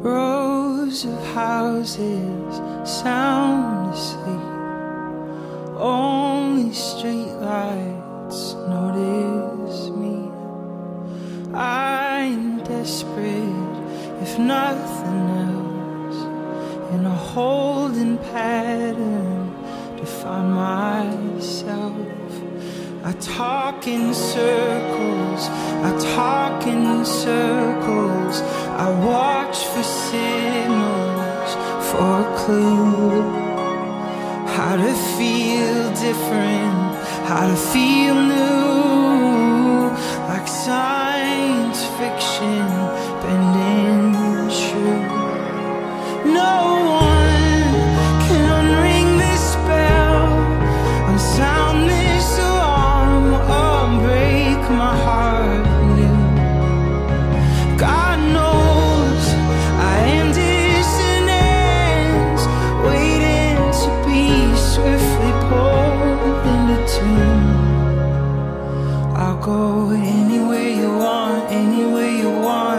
Rows of houses sound asleep. Only streetlights notice me. I'm desperate, if nothing else, in a holding pattern to find myself. I talk in circles, I talk in circles. I watch for signals, for a clue. How to feel different, how to feel new. Like science fiction, go anywhere you want, anywhere you want.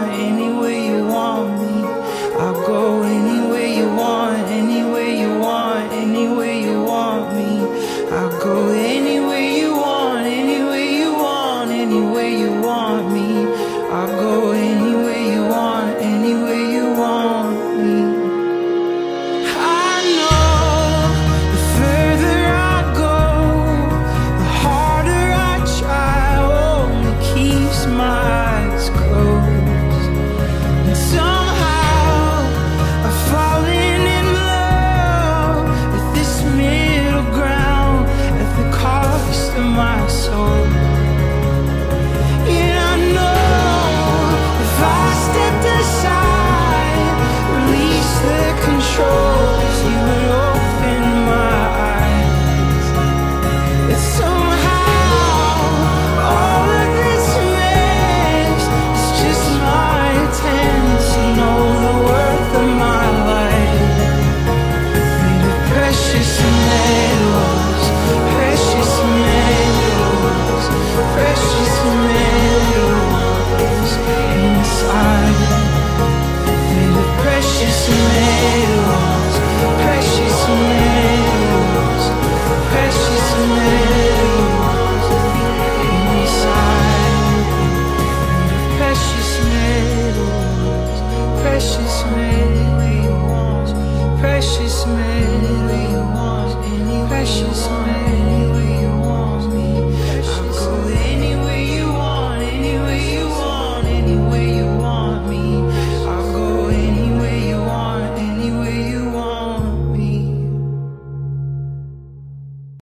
Christmas, you want any precious man.